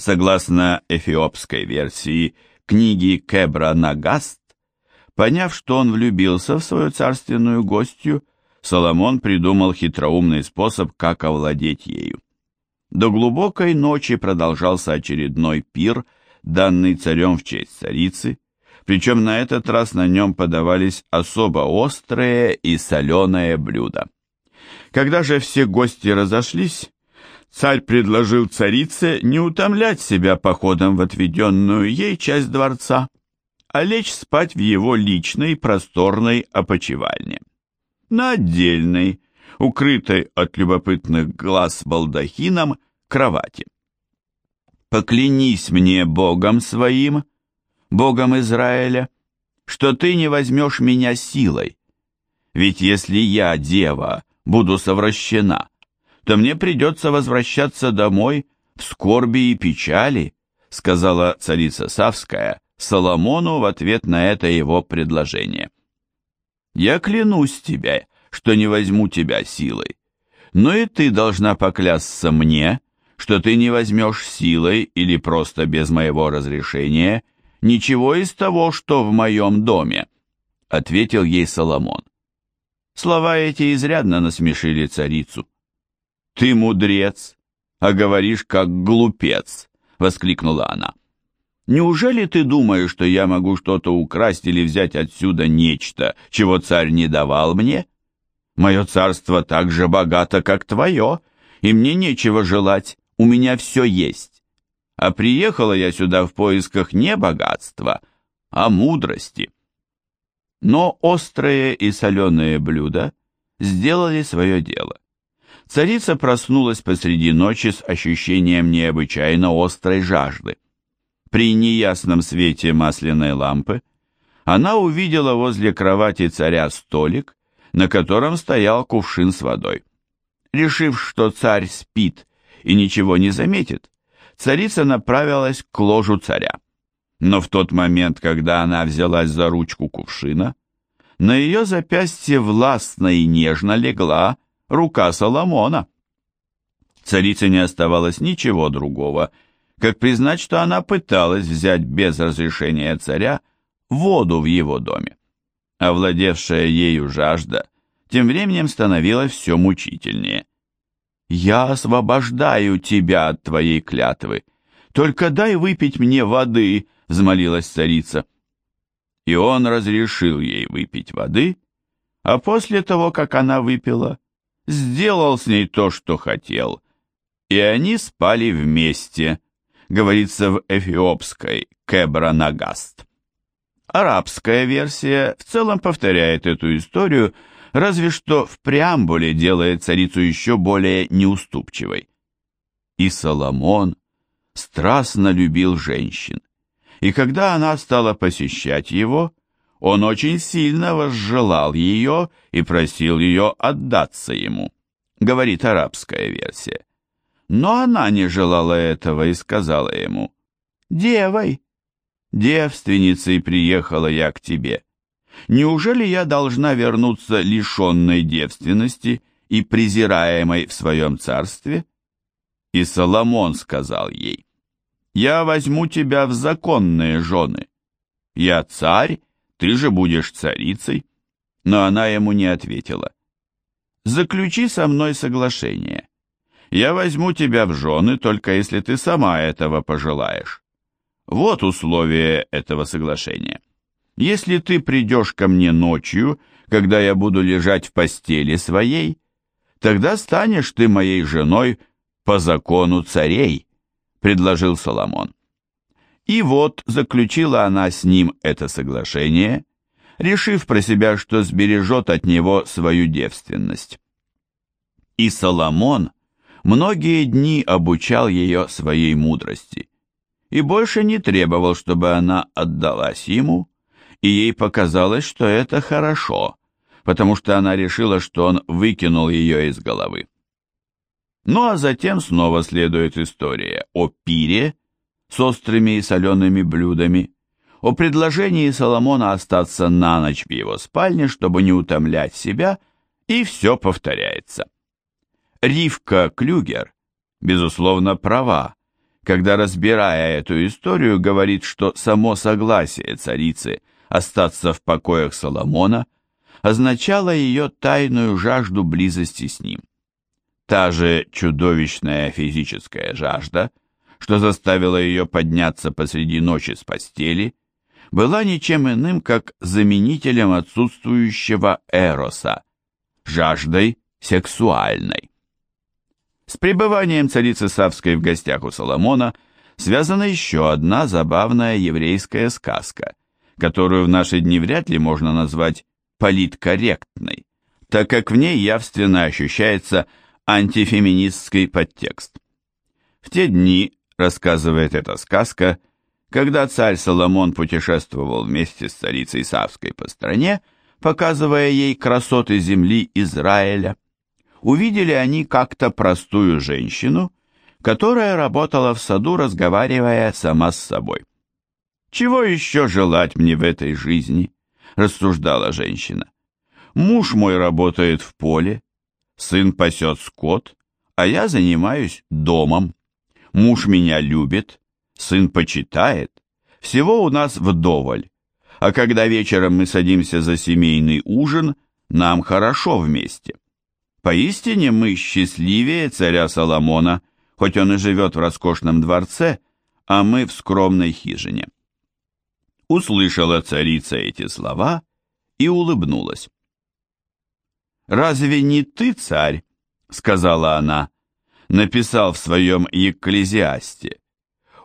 Согласно эфиопской версии книги Кебра Нагаст, поняв, что он влюбился в свою царственную гостью, Соломон придумал хитроумный способ, как овладеть ею. До глубокой ночи продолжался очередной пир, данный царем в честь царицы, причем на этот раз на нем подавались особо острые и соленые блюда. Когда же все гости разошлись, царь предложил царице не утомлять себя походом в отведенную ей часть дворца, а лечь спать в его личной просторной опочивальне. На отдельной, укрытой от любопытных глаз балдахином, кровати. «Поклянись мне Богом своим», Богом Израиля, что ты не возьмешь меня силой. Ведь если я, дева, буду совращена, то мне придется возвращаться домой в скорби и печали, сказала царица Савская Соломону в ответ на это его предложение. Я клянусь тебе, что не возьму тебя силой, но и ты должна поклясться мне, что ты не возьмешь силой или просто без моего разрешения «Ничего из того, что в моем доме», — ответил ей Соломон. Слова эти изрядно насмешили царицу. «Ты мудрец, а говоришь как глупец», — воскликнула она. «Неужели ты думаешь, что я могу что-то украсть или взять отсюда нечто, чего царь не давал мне? Мое царство так же богато, как твое, и мне нечего желать, у меня все есть а приехала я сюда в поисках не богатства, а мудрости. Но острые и соленые блюда сделали свое дело. Царица проснулась посреди ночи с ощущением необычайно острой жажды. При неясном свете масляной лампы она увидела возле кровати царя столик, на котором стоял кувшин с водой. Решив, что царь спит и ничего не заметит, царица направилась к ложу царя. Но в тот момент, когда она взялась за ручку кувшина, на ее запястье властно и нежно легла рука Соломона. Царице не оставалось ничего другого, как признать, что она пыталась взять без разрешения царя воду в его доме. Овладевшая ею жажда тем временем становилась все мучительнее. «Я освобождаю тебя от твоей клятвы. Только дай выпить мне воды», — взмолилась царица. И он разрешил ей выпить воды, а после того, как она выпила, сделал с ней то, что хотел, и они спали вместе, говорится в эфиопской Кебра Нагаст. Арабская версия в целом повторяет эту историю, разве что в преамбуле делает царицу еще более неуступчивой. И Соломон страстно любил женщин, и когда она стала посещать его, он очень сильно возжелал ее и просил ее отдаться ему, говорит арабская версия. Но она не желала этого и сказала ему, «Девой, девственницей приехала я к тебе» Неужели я должна вернуться лишенной девственности и презираемой в своем царстве? И Соломон сказал ей, «Я возьму тебя в законные жены. Я царь, ты же будешь царицей». Но она ему не ответила. «Заключи со мной соглашение. Я возьму тебя в жены, только если ты сама этого пожелаешь. Вот условия этого соглашения». Если ты придешь ко мне ночью, когда я буду лежать в постели своей, тогда станешь ты моей женой по закону царей», — предложил Соломон. И вот заключила она с ним это соглашение, решив про себя, что сбережет от него свою девственность. И Соломон многие дни обучал ее своей мудрости и больше не требовал, чтобы она отдалась ему, и ей показалось, что это хорошо, потому что она решила, что он выкинул ее из головы. Ну а затем снова следует история о пире с острыми и солеными блюдами, о предложении Соломона остаться на ночь в его спальне, чтобы не утомлять себя, и все повторяется. Ривка Клюгер, безусловно, права, когда, разбирая эту историю, говорит, что само согласие царицы остаться в покоях Соломона означало ее тайную жажду близости с ним. Та же чудовищная физическая жажда, что заставила ее подняться посреди ночи с постели, была ничем иным, как заменителем отсутствующего эроса, жаждой сексуальной. С пребыванием царицы Савской в гостях у Соломона связана еще одна забавная еврейская сказка, которую в наши дни вряд ли можно назвать политкорректной, так как в ней явственно ощущается антифеминистский подтекст. В те дни, рассказывает эта сказка, когда царь Соломон путешествовал вместе с царицей Савской по стране, показывая ей красоты земли Израиля, увидели они как-то простую женщину, которая работала в саду, разговаривая сама с собой. «Чего еще желать мне в этой жизни?» – рассуждала женщина. «Муж мой работает в поле, сын пасет скот, а я занимаюсь домом. Муж меня любит, сын почитает, всего у нас вдоволь. А когда вечером мы садимся за семейный ужин, нам хорошо вместе. Поистине мы счастливее царя Соломона, хоть он и живет в роскошном дворце, а мы в скромной хижине. Услышала царица эти слова и улыбнулась. «Разве не ты, царь?» — сказала она, — написал в своем Екклезиасте.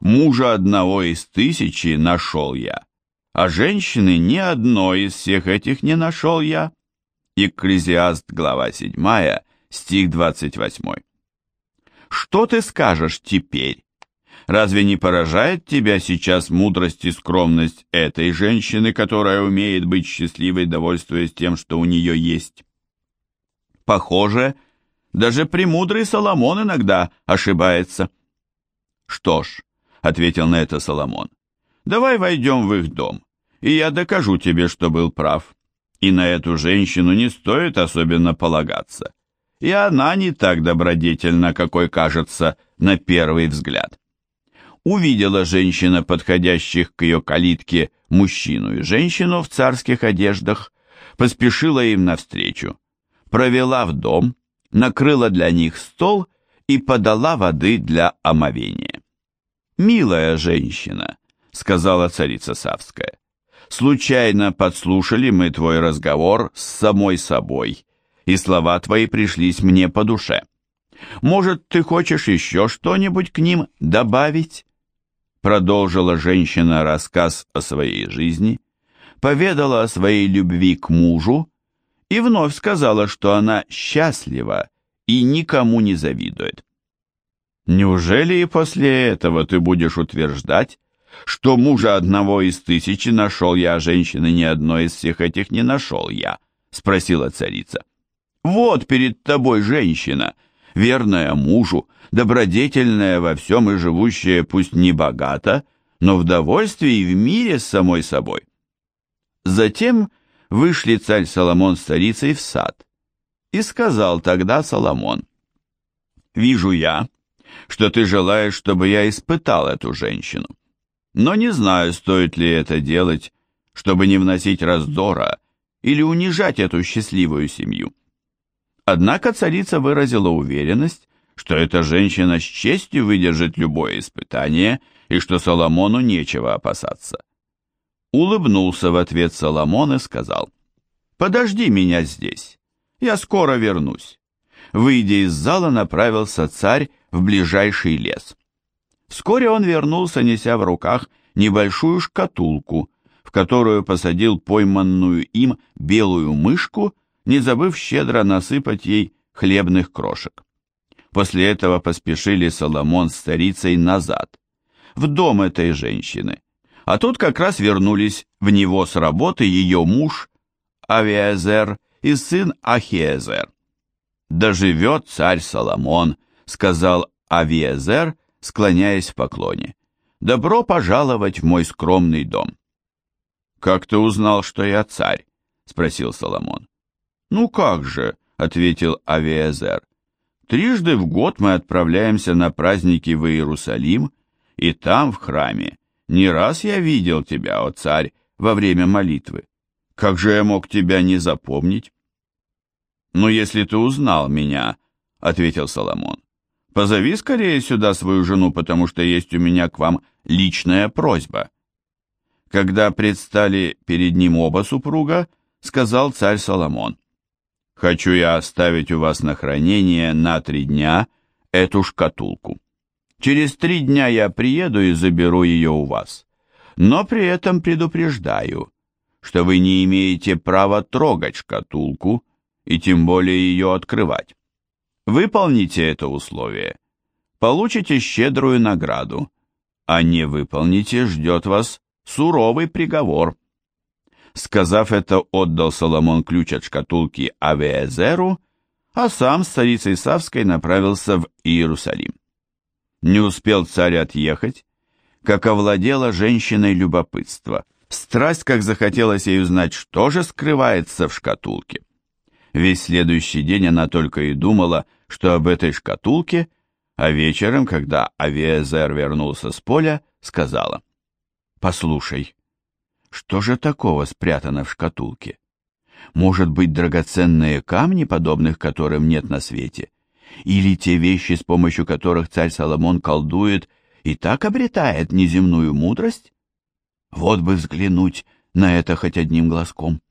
«Мужа одного из тысячи нашел я, а женщины ни одной из всех этих не нашел я». Екклезиаст, глава 7, стих 28. «Что ты скажешь теперь? Разве не поражает тебя сейчас мудрость и скромность этой женщины, которая умеет быть счастливой, довольствуясь тем, что у нее есть?» Похоже, даже премудрый Соломон иногда ошибается. Что ж, ответил на это Соломон, давай войдем в их дом, и я докажу тебе, что был прав. И на эту женщину не стоит особенно полагаться. И она не так добродетельна, какой кажется на первый взгляд. Увидела женщина, подходящих к ее калитке, мужчину и женщину в царских одеждах, поспешила им навстречу провела в дом, накрыла для них стол и подала воды для омовения. «Милая женщина», — сказала царица Савская, — «случайно подслушали мы твой разговор с самой собой, и слова твои пришлись мне по душе. Может, ты хочешь еще что-нибудь к ним добавить?» Продолжила женщина рассказ о своей жизни, поведала о своей любви к мужу, и вновь сказала, что она счастлива и никому не завидует. Неужели и после этого ты будешь утверждать, что мужа одного из тысячи нашел я, а женщины ни одной из всех этих не нашел я? Спросила царица. Вот перед тобой женщина, верная мужу, добродетельная во всем и живущая пусть не богато, но в довольстве и в мире с самой собой. Затем вышли царь Соломон с царицей в сад. И сказал тогда Соломон, «Вижу я, что ты желаешь, чтобы я испытал эту женщину, но не знаю, стоит ли это делать, чтобы не вносить раздора или унижать эту счастливую семью». Однако царица выразила уверенность, что эта женщина с честью выдержит любое испытание и что Соломону нечего опасаться. Улыбнулся в ответ Соломон и сказал, «Подожди меня здесь, я скоро вернусь». Выйдя из зала, направился царь в ближайший лес. Вскоре он вернулся, неся в руках небольшую шкатулку, в которую посадил пойманную им белую мышку, не забыв щедро насыпать ей хлебных крошек. После этого поспешили Соломон с царицей назад, в дом этой женщины, а тут как раз вернулись в него с работы ее муж Авиазер и сын Ахиезер. «Да живет царь Соломон», — сказал Авиезер, склоняясь в поклоне. «Добро пожаловать в мой скромный дом». «Как ты узнал, что я царь?» — спросил Соломон. «Ну как же», — ответил Авиезер. «Трижды в год мы отправляемся на праздники в Иерусалим, и там, в храме, не раз я видел тебя, о царь, во время молитвы. Как же я мог тебя не запомнить? «Ну, если ты узнал меня», — ответил Соломон, — «позови скорее сюда свою жену, потому что есть у меня к вам личная просьба». Когда предстали перед ним оба супруга, сказал царь Соломон, «Хочу я оставить у вас на хранение на три дня эту шкатулку. Через три дня я приеду и заберу ее у вас, но при этом предупреждаю, что вы не имеете права трогать шкатулку, и тем более ее открывать. Выполните это условие, получите щедрую награду, а не выполните, ждет вас суровый приговор. Сказав это, отдал Соломон ключ от шкатулки Авиезеру, а сам с царицей Савской направился в Иерусалим. Не успел царь отъехать, как овладела женщиной любопытство. Страсть, как захотелось ей узнать, что же скрывается в шкатулке. Весь следующий день она только и думала, что об этой шкатулке, а вечером, когда Авиезер вернулся с поля, сказала, «Послушай, что же такого спрятано в шкатулке? Может быть, драгоценные камни, подобных которым нет на свете? Или те вещи, с помощью которых царь Соломон колдует и так обретает неземную мудрость? Вот бы взглянуть на это хоть одним глазком».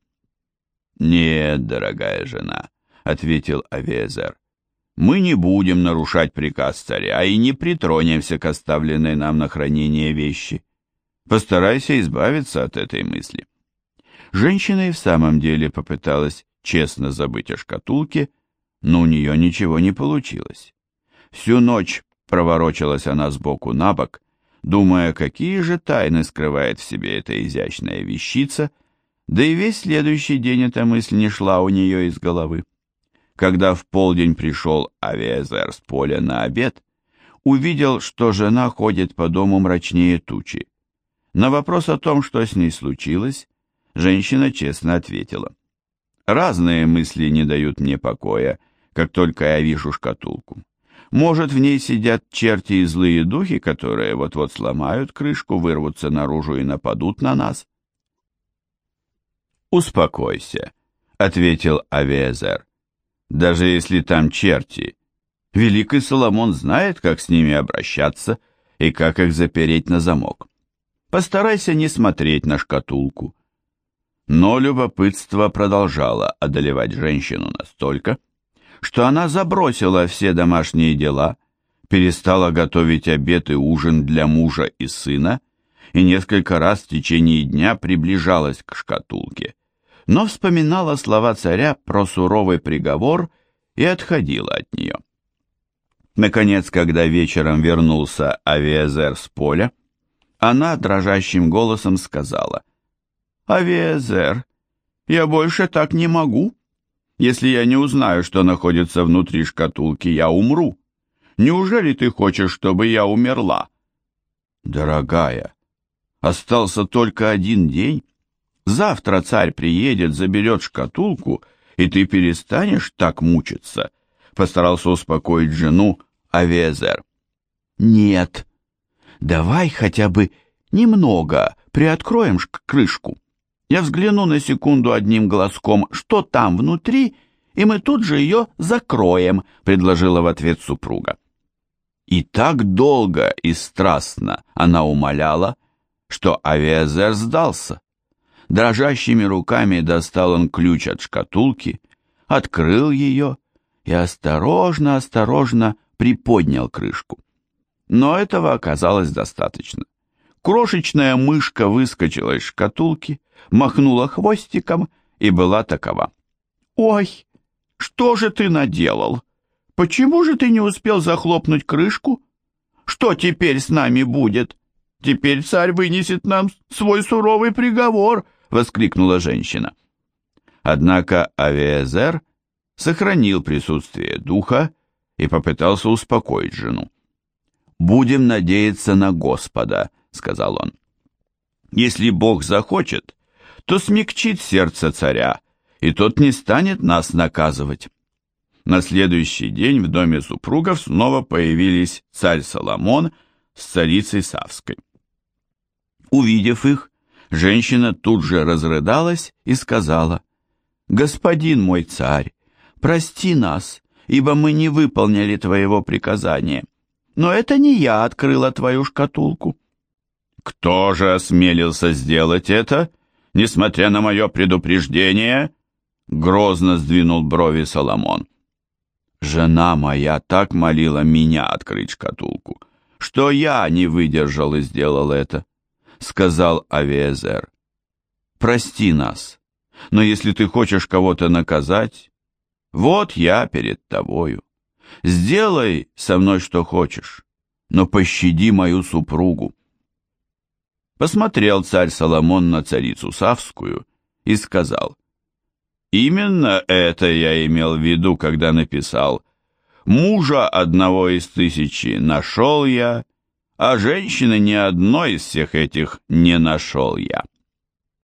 «Нет, дорогая жена», — ответил Авезер, — «мы не будем нарушать приказ царя и не притронемся к оставленной нам на хранение вещи. Постарайся избавиться от этой мысли». Женщина и в самом деле попыталась честно забыть о шкатулке, но у нее ничего не получилось. Всю ночь проворочилась она сбоку на бок, думая, какие же тайны скрывает в себе эта изящная вещица — да и весь следующий день эта мысль не шла у нее из головы. Когда в полдень пришел Авиазер с поля на обед, увидел, что жена ходит по дому мрачнее тучи. На вопрос о том, что с ней случилось, женщина честно ответила. «Разные мысли не дают мне покоя, как только я вижу шкатулку. Может, в ней сидят черти и злые духи, которые вот-вот сломают крышку, вырвутся наружу и нападут на нас?» «Успокойся», — ответил Авиезер. «Даже если там черти, великий Соломон знает, как с ними обращаться и как их запереть на замок. Постарайся не смотреть на шкатулку». Но любопытство продолжало одолевать женщину настолько, что она забросила все домашние дела, перестала готовить обед и ужин для мужа и сына и несколько раз в течение дня приближалась к шкатулке но вспоминала слова царя про суровый приговор и отходила от нее. Наконец, когда вечером вернулся Авиезер с поля, она дрожащим голосом сказала, «Авиезер, я больше так не могу. Если я не узнаю, что находится внутри шкатулки, я умру. Неужели ты хочешь, чтобы я умерла?» «Дорогая, остался только один день». Завтра царь приедет, заберет шкатулку, и ты перестанешь так мучиться», — постарался успокоить жену Авезер. «Нет, давай хотя бы немного приоткроем крышку. Я взгляну на секунду одним глазком, что там внутри, и мы тут же ее закроем», — предложила в ответ супруга. И так долго и страстно она умоляла, что Авиазер сдался. Дрожащими руками достал он ключ от шкатулки, открыл ее и осторожно-осторожно приподнял крышку. Но этого оказалось достаточно. Крошечная мышка выскочила из шкатулки, махнула хвостиком и была такова. «Ой, что же ты наделал? Почему же ты не успел захлопнуть крышку? Что теперь с нами будет? Теперь царь вынесет нам свой суровый приговор», воскликнула женщина. Однако Авиезер сохранил присутствие духа и попытался успокоить жену. «Будем надеяться на Господа», — сказал он. «Если Бог захочет, то смягчит сердце царя, и тот не станет нас наказывать». На следующий день в доме супругов снова появились царь Соломон с царицей Савской. Увидев их, женщина тут же разрыдалась и сказала, «Господин мой царь, прости нас, ибо мы не выполнили твоего приказания. Но это не я открыла твою шкатулку». «Кто же осмелился сделать это, несмотря на мое предупреждение?» Грозно сдвинул брови Соломон. «Жена моя так молила меня открыть шкатулку, что я не выдержал и сделал это сказал Авиезер. «Прости нас, но если ты хочешь кого-то наказать, вот я перед тобою. Сделай со мной что хочешь, но пощади мою супругу». Посмотрел царь Соломон на царицу Савскую и сказал, «Именно это я имел в виду, когда написал, «Мужа одного из тысячи нашел я, а женщины ни одной из всех этих не нашел я.